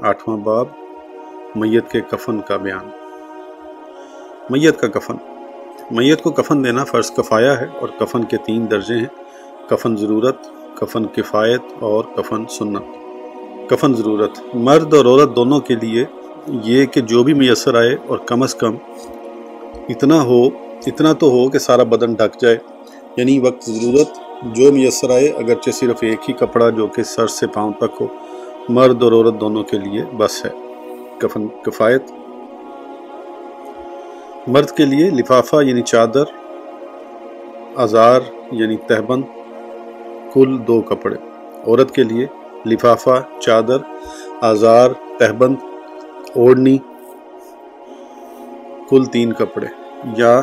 آٹھواں باب، میت کے کفن کا بیان۔ میت کا کفن۔ میت کو کفن دینا فرض کفایا ہے اور کفن کے تین درجے ہیں۔ کفن ضرورت، کفن کفایت اور کفن سنت۔ کفن ضرورت۔ مرد اور عورت دونوں کے لیے یہ کہ جو بھی میسر آئے اور کم از کم اتنا ہو، اتنا تو ہو کہ سارا بدن ڈھک جائے۔ یعنی وقت ضرورت، جو میسر آئے، اگرچہ صرف ایک ہی کپڑا جو کہ سر سے پاؤں تک ہو۔ مرد اور عورت دونوں کے لیے بس ہے۔ کفن، کفایت۔ مرد کے لیے لفافہ یعنی چادر ازار یعنی تہبند، کل دو کپڑے۔ عورت کے لیے لفافہ، چادر، آزار، تہبند اوڑنی کل تین کپڑے۔ یا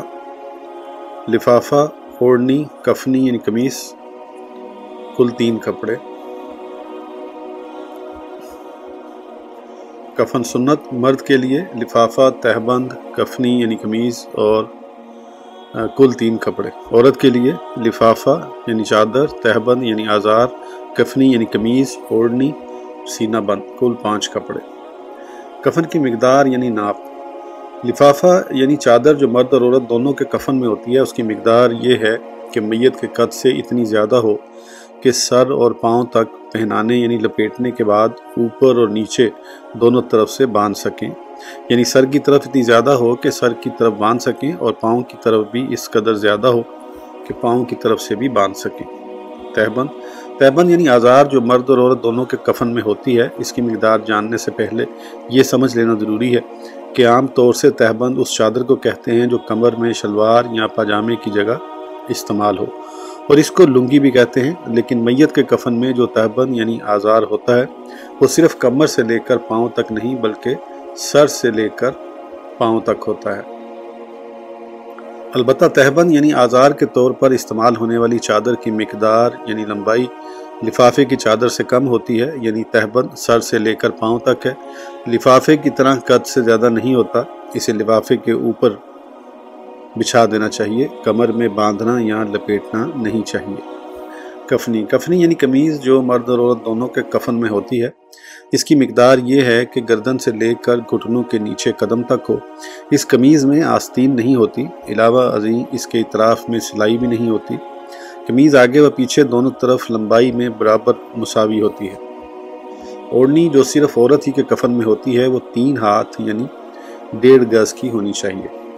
لفافہ اوڑنی کفنی یعنی قمیص۔ کل تین کپڑے۔ کفن سنت، مرد کے لیے لفافہ، تہبند، کفنی یعنی قمیض اور کل تین کپڑے۔ عورت کے لیے لفافہ یعنی چادر، تہبند یعنی آزار، کفنی یعنی قمیض، اوڑھنی، سینہ بند، کل پانچ کپڑے۔ کفن کی مقدار یعنی ناپ۔ لفافہ یعنی چادر جو مرد اور عورت دونوں کے کفن میں ہوتی ہے، اس کی مقدار یہ ہے کہ میت کے قد سے اتنی زیادہ ہو کہ سر اور پاؤں تک پہنانے یعنی لپیٹنے کے بعد اوپر اور نیچے دونوں طرف سے باندھ سکیں۔ یعنی سر کی طرف اتنی زیادہ ہو کہ سر کی طرف باندھ سکیں اور پاؤں کی طرف بھی اس قدر زیادہ ہو کہ پاؤں کی طرف سے بھی باندھ سکیں۔ تہبند۔ تہبند یعنی آزار جو مرد اور عورت دونوں کے کفن میں ہوتی ہے، اس کی مقدار جاننے سے پہلے یہ سمجھ لینا ضروری ہے کہ عام طور سے تہبند اس چادر کو کہتے ہیں جو کمر میں شلوار یا پاجامے کی جگہ استعمال ہو۔ اور اس کو لنگی بھی کہتے ہیں، لیکن میت کے کفن میں جو تہبند یعنی آزار ہوتا ہے، وہ صرف کمر سے لے کر پاؤں تک نہیں، بلکہ سر سے لے کر پاؤں تک ہوتا ہے۔ البتہ تہبند یعنی آزار کے طور پر استعمال ہونے والی چادر کی مقدار یعنی لمبائی لفافے کی چادر سے کم ہوتی ہے یعنی تہبند سر سے لے کر پاؤں تک ہے۔ لفافے کی طرح قد سے زیادہ نہیں ہوتا، اسے لفافے کے اوپر بچھا دینا چاہیے، کمر میں باندھنا یا لپیٹنا نہیں چاہیے۔ کفنی کفنی یعنی قمیض جو مرد اور عورت دونوں کے کفن میں ہوتی ہے۔ اس کی مقدار یہ ہے کہ گردن سے لے کر گھٹنوں کے نیچے قدم تک ہو۔ اس قمیض میں آستین نہیں ہوتی، علاوہ ازیں اس کے اطراف میں سلائی بھی نہیں ہوتی۔ قمیض آگے و پیچھے دونوں طرف لمبائی میں برابر مساوی ہوتی ہے۔ اوڑنی جو صرف عورت ہی کے کفن میں ہوتی ہے، وہ تین ہاتھ یعنی ڈیڑھ گز کی ہونی چاہیے۔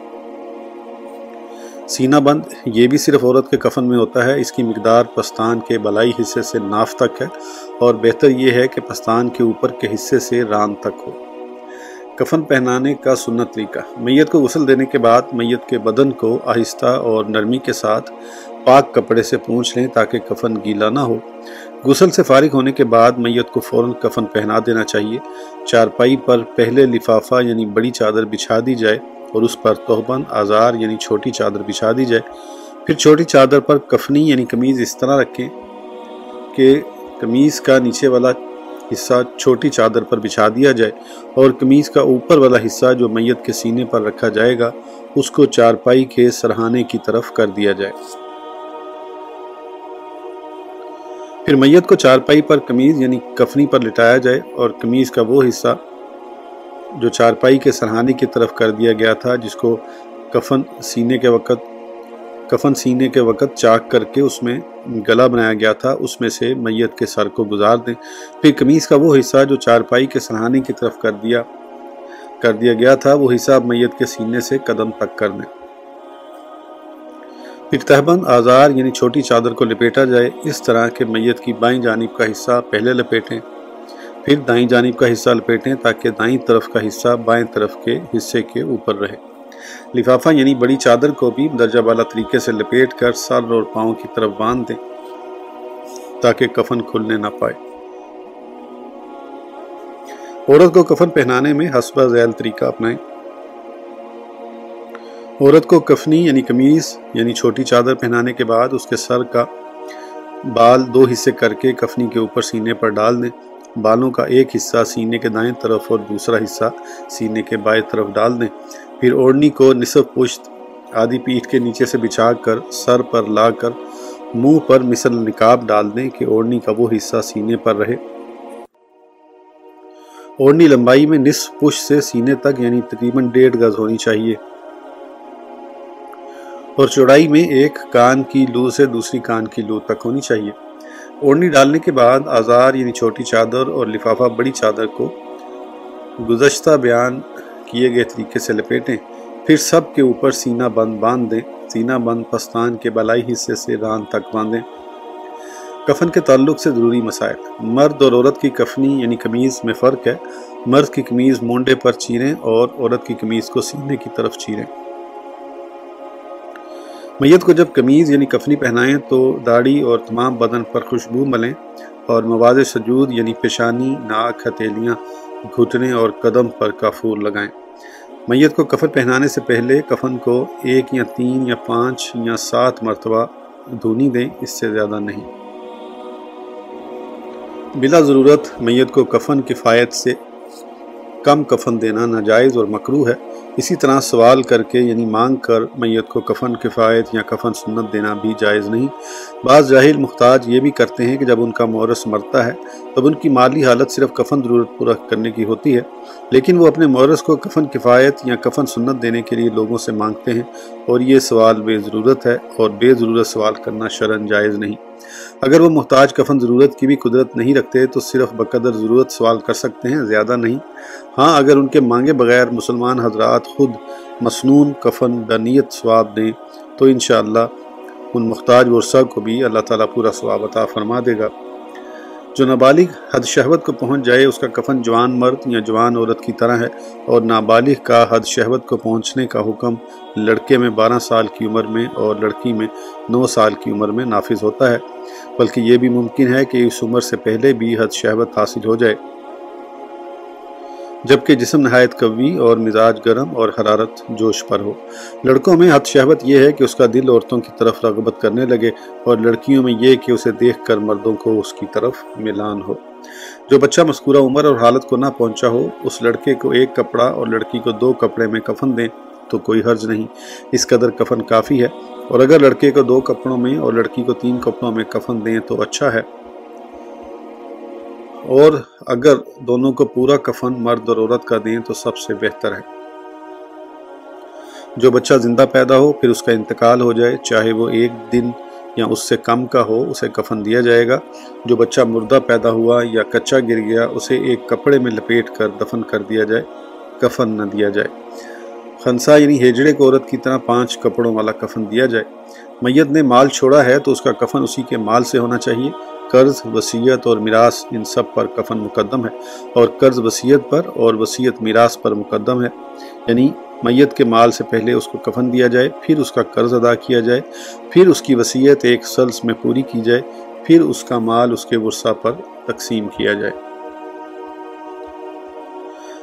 سینہ بند، یہ بھی صرف عورت کے کفن میں ہوتا ہے، اس کی مقدار پستان کے بلائی حصے سے ناف تک ہے اور بہتر یہ ہے کہ پستان کے اوپر کے حصے سے ران تک ہو۔ کفن پہنانے کا سنت طریقہ۔ میت کو غسل دینے کے بعد میت کے بدن کو آہستہ اور نرمی کے ساتھ پاک کپڑے سے پونچھ لیں تاکہ کفن گیلا نہ ہو۔ غسل سے فارغ ہونے کے بعد میت کو فوراً کفن پہنا دینا چاہیے۔ چارپائی پر پہلے لفافہ یعنی بڑی چادر بچھا دی جائے۔ اور اس پر توہبند، آزار یعنی چھوٹی چادر بچھا دی جائے۔ پھر چھوٹی چادر پر کفنی یعنی قمیض اس طرح رکھیں کہ قمیض کا نیچے والا حصہ چھوٹی چادر پر بچھا دیا جائے اور قمیض کا اوپر والا حصہ جو میت کے سینے پر رکھا جائے گا، اس کو چارپائی کے سرہانے کی طرف کر دیا جائے۔ پھر میت کو چارپائی پر قمیض یعنی کفنی پر لٹایا جائے اور قمیض کا وہ حصہ جو چارپائی کے سرحانے کی طرف کر دیا گیا تھا، جس کو کفن سینے کے وقت، کفن سینے کے وقت چاک کر کے اس میں گلا بنایا گیا تھا۔ اس میں سے میت کے سر کو گزار دیں۔ پھر قمیض کا وہ حصہ جو چارپائی کے سرحانے کی طرف کر دیا کر دیا گیا تھا، وہ حصہ میت کے سینے سے قدم تک کر دیں۔ پھر تہبند آزار یعنی چھوٹی چادر کو لپیٹا جائے۔ اس طرح کہ میت کی بائیں جانب کا حصہ پہلے لپیٹیں۔ پھر دائیں جانب کا حصہ لپیٹیں تاکہ دائیں طرف کا حصہ بائیں طرف کے حصے کے اوپر رہے۔ لفافہ یعنی بڑی چادر کو بھی درجہ بالا طریقے سے لپیٹ کر سر اور پاؤں کی طرف باندھ دیں تاکہ کفن کھلنے نہ پائے۔ عورت کو کفن پہنانے میں حسبہ ذیل طریقہ اپنائیں۔ عورت کو کفنی یعنی قمیض یعنی چھوٹی چادر پہنانے کے بعد اس کے سر کا بال دو حصے کر کے کفنی کے اوپر سینے پر ڈال دیں۔ بالوں کا ایک حصہ سینے کے دائیں طرف اور دوسرا حصہ سینے کے بائیں طرف ڈال دیں۔ پھر اوڑنی کو نصف پشت آدھی پیٹھ کے نیچے سے بچھا کر سر پر لا کر منہ پر مثل نکاب ڈال دیں کہ اوڑنی کا وہ حصہ سینے پر رہے۔ اوڑھنی لمبائی میں نصف پش سے سینے تک یعنی تقریباً ڈیڑھ گز ہونی چاہیے۔ اور چوڑائی میں ایک کان کی لو سے دوسری کان کی لو تک ہونی چاہیے۔ اوڑھنی ڈالنے کے بعد آزار یعنی چھوٹی چادر اور لفافہ بڑی چادر کو گزشتہ بیان کیے گئے طریقے سے لپیٹیں۔ پھر سب کے اوپر سینہ بند باندھ دیں سینہ بند پستان کے بلائی حصے سے ران تک باندھیں۔ کفن کے تعلق سے ضروری مسائل۔ مرد اور عورت کی کفنی یعنی قمیض میں فرق ہے۔ مرد کی قمیض مونڈے پر چیریں اور عورت کی قمیض کو سینے کی طرف چیریں۔ میت کو جب قمیض یعنی کفنی پہنائیں تو داڑھی اور تمام بدن پر خوشبو ملیں اور مواد سجود یعنی پیشانی، ناک ہتیلیاں گھٹنے اور قدم پر کافور لگائیں۔ میت کو کفن پہنانے سے پہلے کفن کو ایک یا تین یا پانچ یا سات مرتبہ دھونی دیں، اس سے زیادہ نہیں۔ بلا ضرورت میت کو کفن کفایت سے کم کفن دینا ناجائز اور مکرو ہے۔ اسی طرح سوال کر کے یعنی مانگ کر میت کو کفن کفایت یا کفن سنت دینا بھی جائز نہیں۔ بعض جاہل محتاج یہ بھی کرتے ہیں کہ جب ان کا مورث مرتا ہے تب ان کی مالی حالت صرف کفن ضرورت پورا کرنے کی ہوتی ہے، لیکن وہ اپنے مورث کو کفن کفایت یا کفن سنت دینے کے لیے لوگوں سے مانگتے ہیں اور یہ سوال بے ضرورت ہے اور بے ضرورت سوال کرنا شرن جائز نہیں۔ اگر وہ محتاج کفن ضرورت کی بھی قدرت نہیں رکھتے تو صرف بقدر ضرورت سوال کر سکتے ہیں، زیادہ نہیں۔ ہاں اگر ان کے مانگے بغیر مسلمان حضرات خود مسنون کفن بنیت ثواب دیں تو انشاءاللہ ان محتاج ورثہ کو بھی اللہ تعالیٰ پورا ثواب عطا فرما دے گا۔ جو نابالغ حد شہوت کو پہنچ جائے، اس کا کفن جوان مرد یا جوان عورت کی طرح ہے اور نابالغ کا حد شہوت کو پہنچنے کا حکم لڑکے میں بارہ سال کی عمر میں اور لڑکی میں نو سال کی عمر میں نافذ ہوتا ہے، بلکہ یہ بھی ممکن ہے کہ اس عمر سے پہلے بھی حد شہوت حاصل ہو جائے۔ جبکہ جسم نہایت قوی اور مزاج گرم اور حرارت جوش پر ہو۔ لڑکوں میں حد شہوت یہ ہے کہ اس کا دل عورتوں کی طرف رغبت کرنے لگے اور لڑکیوں میں یہ کہ اسے دیکھ کر مردوں کو اس کی طرف ملان ہو۔ جو بچہ مذکورہ عمر اور حالت کو نہ پہنچا ہو، اس لڑکے کو ایک کپڑا اور لڑکی کو دو کپڑے میں کفن دیں تو کوئی حرج نہیں۔ اس قدر کفن کافی ہے۔ اور اگر لڑکے کو دو کپڑوں میں اور لڑکی کو تین کپڑوں میں کفن دیں تو اچھا ہے۔ اور اگر دونوں کو پورا کفن مرد اور عورت کا دیں تو سب سے بہتر ہے۔ جو بچہ زندہ پیدا ہو، پھر اس کا انتقال ہو جائے، چاہے وہ ایک دن یا اس سے کم کا ہو، اسے کفن دیا جائے گا۔ جو بچہ مردہ پیدا ہوا یا کچا گر گیا، اسے ایک کپڑے میں لپیٹ کر دفن کر دیا جائے، کفن نہ دیا جائے۔ خنسا یعنی ہیجڑے کو عورت کی طرح پانچ کپڑوں والا کفن دیا جائے۔ میت نے مال چھوڑا ہے تو اس کا کفن اسی کے مال سے ہونا چاہیے۔ قرض، وسیعت اور میراث ان سب پر کفن مقدم ہے اور قرض وسیعت پر اور وسیعت میراث پر مقدم ہے۔ یعنی میت کے مال سے پہلے اس کو کفن دیا جائے، پھر اس کا قرض ادا کیا جائے، پھر اس کی وسیعت ایک سلس میں پوری کی جائے، پھر اس کا مال اس کے ورثہ پر تقسیم کیا جائے۔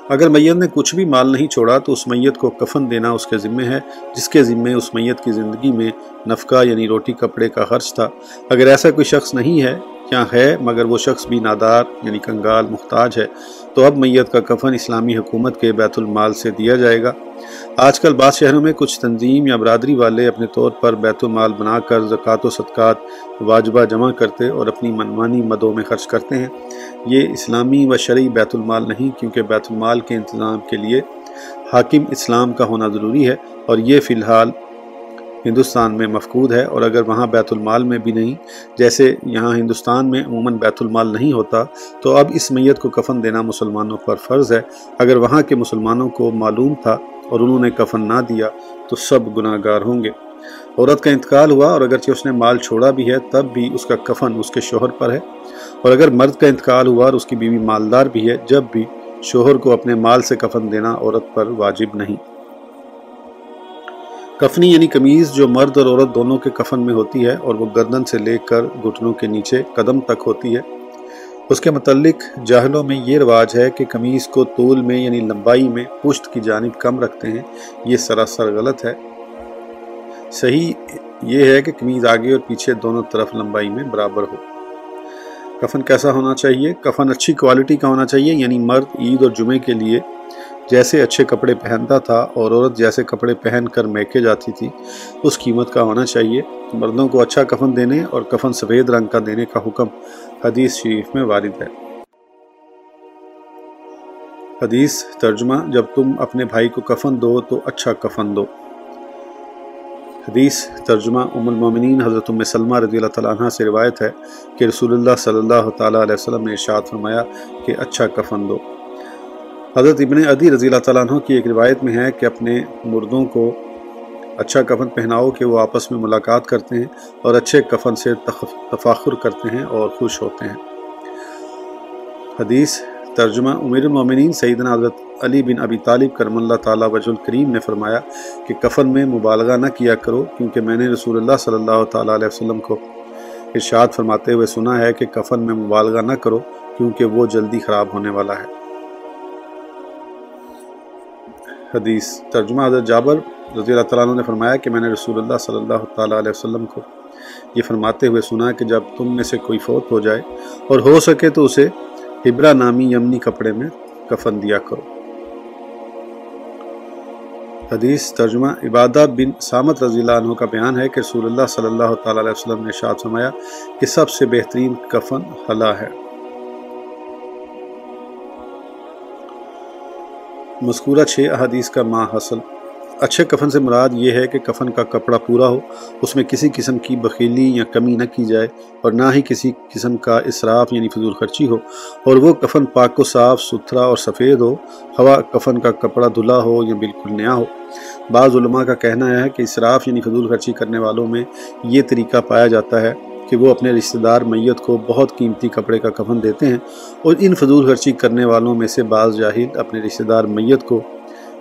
اگر میت نے کچھ بھی مال نہیں چھوڑا تو اس میت کو کفن دینا اس کے ذمے ہے، جس کے ذمے اس میت کی زندگی میں نفقہ یعنی روٹی کپڑے کا خرچ تھا۔ اگر ایسا کوئی شخص نہیں ہے کیا ہے، مگر وہ شخص بھی نادار یعنی کنگال محتاج ہے۔ تو اب میت کا کفن اسلامی حکومت کے بیت المال سے دیا جائے گا۔ آج کل بعض شہروں میں کچھ تنظیم یا برادری والے اپنے طور پر بیت المال بنا کر زکوٰۃ و صدقات، واجبہ جمع کرتے اور اپنی منمانی مدوں میں خرچ کرتے ہیں۔ یہ اسلامی و شرعی بیت المال نہیں، کیونکہ بیت المال کے انتظام کے لیے حاکم اسلام کا ہونا ضروری ہے اور یہ فی الحال ہندوستان میں مفقود ہے اور اگر وہاں بیت المال میں بھی نہیں، جیسے یہاں ہندوستان میں عموماً بیت المال نہیں ہوتا، تو اب اس میت کو کفن دینا مسلمانوں پر فرض ہے۔ اگر وہاں کے مسلمانوں کو معلوم تھا اور انہوں نے کفن نہ دیا، تو سب گناہ گار ہوں گے۔ عورت کا انتقال ہوا اور اگرچہ اس نے مال چھوڑا بھی ہے، تب بھی اس کا کفن اس کے شوہر پر ہے۔ اور اگر مرد کا انتقال ہوا اور اس کی بیوی مالدار بھی ہے، جب بھی شوہر کو اپنے مال سے کفن دینا عورت پر واجب نہیں۔ کفنی یعنی کمیز جو مرد اور عورت دونوں کے کفن میں ہوتی ہے اور وہ گردن سے لے کر گھٹنوں کے نیچے قدم تک ہوتی ہے۔ اس کے متعلق جاہلوں میں یہ رواج ہے کہ کمیز کو طول میں یعنی لمبائی میں پشت کی جانب کم رکھتے ہیں۔ یہ سراسر غلط ہے۔ صحیح یہ ہے کہ کمیز آگے اور پیچھے دونوں طرف لمبائی میں برابر ہو۔ کفن کیسا ہونا چاہیے؟ کفن اچھی کوالٹی کا ہونا چاہیے یعنی مرد عید اور جمعے کے لیے جیسے اچھے کپڑے پہنتا تھا اور عورت جیسے کپڑے پہن کر میکے جاتی تھی، اس قیمت کا ہونا چاہیے۔ مردوں کو اچھا کفن دینے اور کفن سفید رنگ کا دینے کا حکم۔ حدیث شریف میں وارد ہے۔ حدیث ترجمہ، جب تم اپنے بھائی کو کفن دو تو اچھا کفن دو۔ حدیث ترجمہ، ام المومنین حضرت ام سلمہ رضی اللہ تعالیٰ عنہ سے روایت ہے کہ رسول اللہ صلی اللہ تعالیٰ علیہ وسلم نے ارشاد فرمایا کہ اچھا کفن دو۔ حضرت ابن عدی رضی اللہ تعالیٰ عنہ کی ایک روایت میں ہے کہ اپنے مردوں کو اچھا کفن پہناؤ کہ وہ آپس میں ملاقات کرتے ہیں اور اچھے کفن سے تفاخر کرتے ہیں اور خوش ہوتے ہیں۔ حدیث ترجمہ امیر المومنین سیدنا حضرت علی بن ابی طالب کرم اللہ تعالیٰ وجہ الکریم نے فرمایا کہ کفن میں مبالغہ نہ کیا کرو کیونکہ میں نے رسول اللہ صلی اللہ تعالیٰ علیہ وسلم کو ارشاد فرماتے ہوئے سنا ہے کہ کفن میں مبالغہ نہ کرو کیونکہ وہ جلدی خراب ہونے والا ہے۔ حدیث ترجمہ حضرت جابر رضی اللہ تعالیٰ عنہ نے فرمایا کہ میں نے رسول اللہ صلی اللہ تعالیٰ علیہ وسلم کو یہ فرماتے ہوئے سنا کہ جب تم میں سے کوئی فوت ہو جائے اور ہو سکے تو اسے ہبرا نامی یمنی کپڑے میں کفن دیا کرو۔ حدیث ترجمہ عبادہ بن سامت رضی اللہ عنہ کا بیان ہے کہ رسول اللہ صلی اللہ تعالیٰ علیہ وسلم نے شاد فرمایا کہ سب سے بہترین کفن حلا ہے۔ مذکورہ چھ احادیث کا ماں حاصل۔ اچھے کفن سے مراد یہ ہے کہ کفن کا کپڑا پورا ہو، اس میں کسی قسم کی بخیلی یا کمی نہ کی جائے اور نہ ہی کسی قسم کا اسراف یعنی فضول خرچی ہو۔ اور وہ کفن پاک و صاف، ستھرا اور سفید ہو۔ ہوا کفن کا کپڑا دھلا ہو یا بالکل نیا ہو۔ بعض علماء کا کہنا ہے کہ اسراف یعنی فضول خرچی کرنے والوں میں یہ طریقہ پایا جاتا ہے۔ کہ وہ اپنے رشتہ دار میت کو بہت قیمتی کپڑے کا کفن دیتے ہیں اور ان فضول خرچی کرنے والوں میں سے بعض جاہل اپنے رشتہ دار میت کو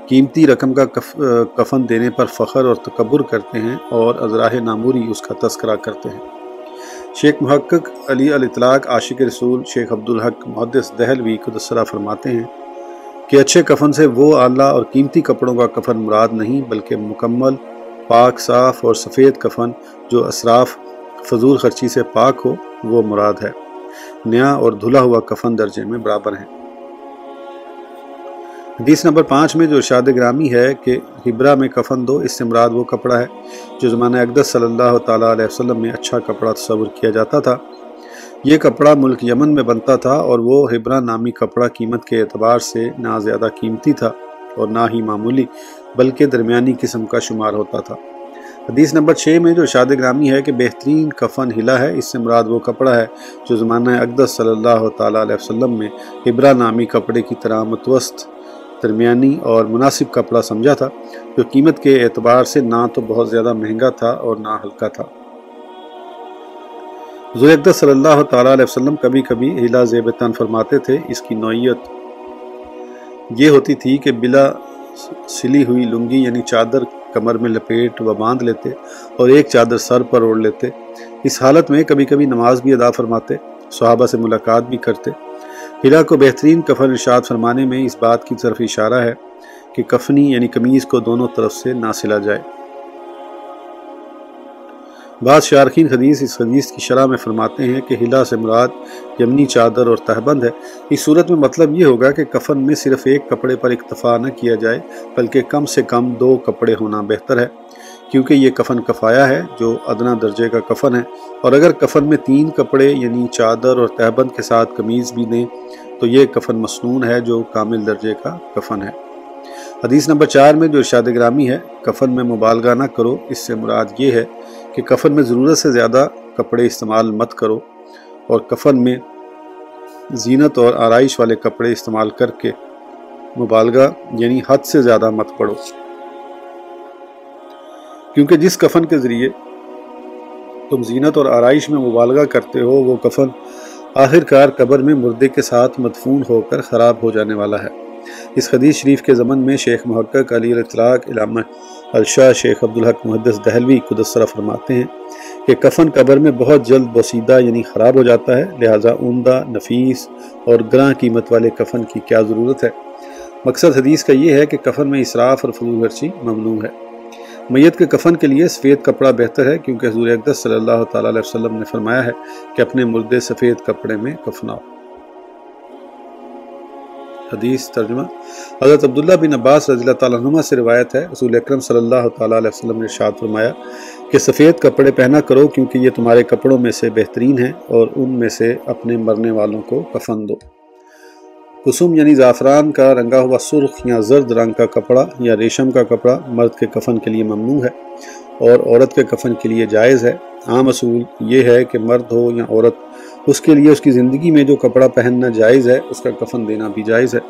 قیمتی رقم کا کفن دینے پر فخر اور تکبر کرتے ہیں اور ازراہ ناموری اس کا تذکرہ کرتے ہیں۔ شیخ محقق علی الاطلاق، عاشق رسول شیخ عبدالحق محدث دہلوی کو دسرہ فرماتے ہیں کہ اچھے کفن سے وہ اعلیٰ اور قیمتی کپڑوں کا کفن مراد نہیں بلکہ مکمل، پاک، صاف اور سفید کفن جو اسراف فضول خرچی سے پاک ہو، وہ مراد ہے۔ نیا اور دھلا ہوا کفن درجے میں برابر ہیں۔ حدیث نمبر پانچ میں جو ارشاد گرامی ہے کہ ہبرا میں کفن دو، اس سے مراد وہ کپڑا ہے جو زمانہ اقدس صلی اللہ تعالیٰ علیہ وسلم میں اچھا کپڑا تصور کیا جاتا تھا۔ یہ کپڑا ملک یمن میں بنتا تھا اور وہ ہبرا نامی کپڑا قیمت کے اعتبار سے نہ زیادہ قیمتی تھا اور نہ ہی معمولی، بلکہ درمیانی قسم کا شمار ہوتا تھا۔ حدیث نمبر چھ میں جو ارشاد گرامی ہے کہ بہترین کفن ہلا ہے، اس سے مراد وہ کپڑا ہے جو زمانہ اقدس صلی اللہ تعالیٰ علیہ وسلم میں ہبرا نامی کپڑے کی طرح متوسط، درمیانی اور مناسب کپڑا سمجھا تھا، جو قیمت کے اعتبار سے نہ تو بہت زیادہ مہنگا تھا اور نہ ہلکا تھا۔ اقدس صلی اللہ تعالیٰ علیہ وسلم کبھی کبھی ہلا زیب تن فرماتے تھے، اس کی نوعیت یہ ہوتی تھی کہ بلا سلی ہوئی لنگی یعنی چادر کمر میں لپیٹ و باندھ لیتے اور ایک چادر سر پر اوڑھ لیتے۔ اس حالت میں کبھی کبھی نماز بھی ادا فرماتے، صحابہ سے ملاقات بھی کرتے۔ ہلا کو بہترین کفن ارشاد فرمانے میں اس بات کی طرف اشارہ ہے کہ کفنی یعنی قمیض کو دونوں طرف سے نہ سلا جائے۔ بعض شارقین حدیث اس حدیث کی شرح میں فرماتے ہیں کہ ہلا سے مراد یمنی چادر اور تہبند ہے۔ اس صورت میں مطلب یہ ہوگا کہ کفن میں صرف ایک کپڑے پر اکتفا نہ کیا جائے، بلکہ کم سے کم دو کپڑے ہونا بہتر ہے، کیونکہ یہ کفن کفایا ہے جو ادنا درجے کا کفن ہے۔ اور اگر کفن میں تین کپڑے یعنی چادر اور تہبند کے ساتھ قمیض بھی دیں، تو یہ کفن مسنون ہے جو کامل درجے کا کفن ہے۔ حدیث نمبر چار میں جو ارشاد گرامی ہے، کفن میں مبالغہ نہ کرو، اس سے مراد یہ ہے کہ کفن میں ضرورت سے زیادہ کپڑے استعمال مت کرو اور کفن میں زینت اور آرائش والے کپڑے استعمال کر کے مبالغہ یعنی حد سے زیادہ مت پڑو کیونکہ جس کفن کے ذریعے تم زینت اور آرائش میں مبالغہ کرتے ہو، وہ کفن آخر کار قبر میں مردے کے ساتھ مدفون ہو کر خراب ہو جانے والا ہے۔ اس حدیث شریف کے زمن میں شیخ محقق علی الاطلاق علامہ الشاہ شیخ عبدالحق محدث دہلوی قدسرہ فرماتے ہیں کہ کفن قبر میں بہت جلد بوسیدہ یعنی خراب ہو جاتا ہے، لہٰذا عمدہ، نفیس اور گراں قیمت والے کفن کی کیا ضرورت ہے؟ مقصد حدیث کا یہ ہے کہ کفن میں اسراف اور فضول ورچی ممنوع ہے۔ میت کے کفن کے لیے سفید کپڑا بہتر ہے، کیونکہ حضور اقدس صلی اللہ تعالیٰ علیہ وسلم نے فرمایا ہے کہ اپنے مردے سفید کپڑے میں کفناؤ حدیث ترجمہ۔ حضرت عبداللہ بن عباس رضی اللہ تعالیٰ عنہ سے روایت ہے، رسول اکرم صلی اللہ تعالیٰ علیہ وسلم نے شاد فرمایا کہ سفید کپڑے پہنا کرو کیونکہ یہ تمہارے کپڑوں میں سے بہترین ہیں اور ان میں سے اپنے مرنے والوں کو کفن دو۔ کسم یعنی زعفران کا رنگا ہوا سرخ یا زرد رنگ کا کپڑا یا ریشم کا کپڑا مرد کے کفن کے لیے ممنوع ہے اور عورت کے کفن کے لیے جائز ہے۔ عام اصول یہ ہے کہ مرد ہو یا عورت اس کے لیے اس کی زندگی میں جو کپڑا پہننا جائز ہے، اس کا کفن دینا بھی جائز ہے۔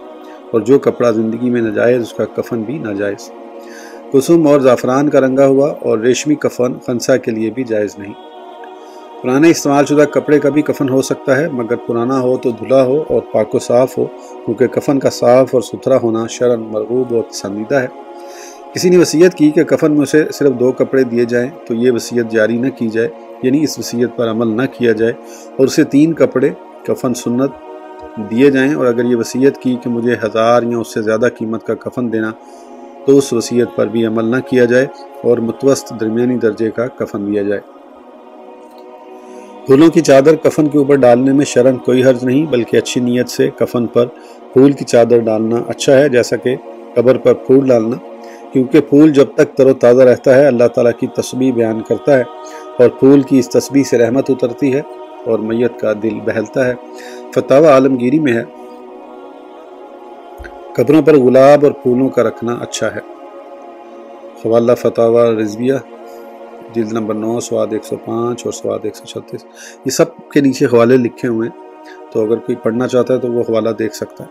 اور جو کپڑا زندگی میں ناجائز، اس کا کفن بھی ناجائز۔ کسم اور زعفران کا رنگا ہوا اور ریشمی کفن خنسا کے لیے بھی جائز نہیں۔ پرانے استعمال شدہ کپڑے کا بھی کفن ہو سکتا ہے، مگر پرانا ہو تو دھلا ہو اور پاک و صاف ہو، کیونکہ کفن کا صاف اور ستھرا ہونا شرن، مرغوب اور پسندیدہ ہے۔ کسی نے وصیت کی کہ کفن میں اسے صرف دو کپڑے دیے جائیں تو یہ وصیت جاری نہ کی جائے۔ یعنی اس وصیت پر عمل نہ کیا جائے اور اسے تین کپڑے، کفن سنت دیے جائیں اور اگر یہ وصیت کی کہ مجھے ہزار یا اس سے زیادہ قیمت کا کفن دینا تو اس وصیت پر بھی عمل نہ کیا جائے اور متوسط درمیانی درجے کا کفن دیا جائے۔ پھولوں کی چادر کفن کے اوپر ڈالنے میں شرن کوئی حرج نہیں، بلکہ اچھی نیت سے کفن پر پھول کی چادر ڈالنا اچھا ہے، جیسا کہ قبر پر پھول ڈالنا۔ کیونکہ پھول جب تک تر و تازہ رہتا ہے، اللہ تعالیٰ کی تسبیح بیان کرتا ہے۔ اور پھول کی اس تسبیح سے رحمت اترتی ہے اور میت کا دل بہلتا ہے۔ فتح عالمگیری میں ہے۔ قبروں پر گلاب اور پھولوں کا رکھنا اچھا ہے۔ حوالہ فتح رضویہ، جلد نمبر نو، سواد ایک سو پانچ اور سواد ایک سو چھتیس، یہ سب کے نیچے حوالے لکھے ہوئے ہیں۔ تو اگر کوئی پڑھنا چاہتا ہے تو وہ حوالہ دیکھ سکتا ہے۔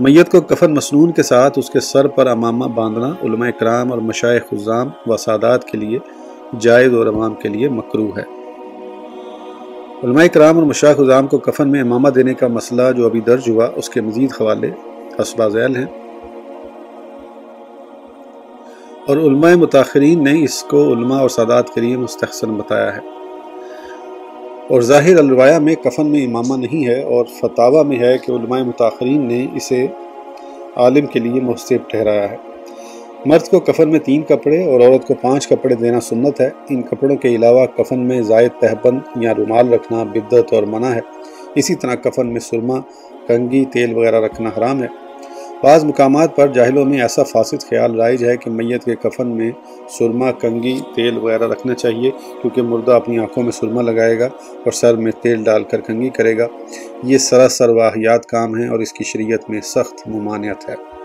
میت کو کفن مسنون کے ساتھ اس کے سر پر امامہ باندھنا، علماء کرام اور مشائق خزام و سادات کے لیے جائز اور عوام کے لیے مکرو ہے۔ علماء کرام اور مشائق خزام کو کفن میں امامہ دینے کا مسئلہ جو ابھی درج ہوا، اس کے مزید حوالے اسبا ذیل ہیں۔ اور علماء متاخرین نے اس کو علماء اور سادات کے لیے مستحسن بتایا ہے۔ اور ظاہر الروایہ میں کفن میں امامہ نہیں ہے اور فتح میں ہے کہ علماء متاخرین نے اسے عالم کے لیے مستب ٹھہرایا ہے۔ مرد کو کفن میں تین کپڑے اور عورت کو پانچ کپڑے دینا سنت ہے۔ ان کپڑوں کے علاوہ کفن میں زائد تہبند یا رومال رکھنا بدت اور منع ہے۔ اسی طرح کفن میں سرما کنگھی، تیل وغیرہ رکھنا حرام ہے۔ بعض مقامات پر جاہلوں میں ایسا فاسد خیال رائج ہے کہ میت کے کفن میں سرما کنگھی، تیل وغیرہ رکھنا چاہیے کیونکہ مردہ اپنی آنکھوں میں سرما لگائے گا اور سر میں تیل ڈال کر کنگھی کرے گا۔ یہ سراسر واحیات کام ہیں اور اس کی شریعت میں سخت ممانعت ہے۔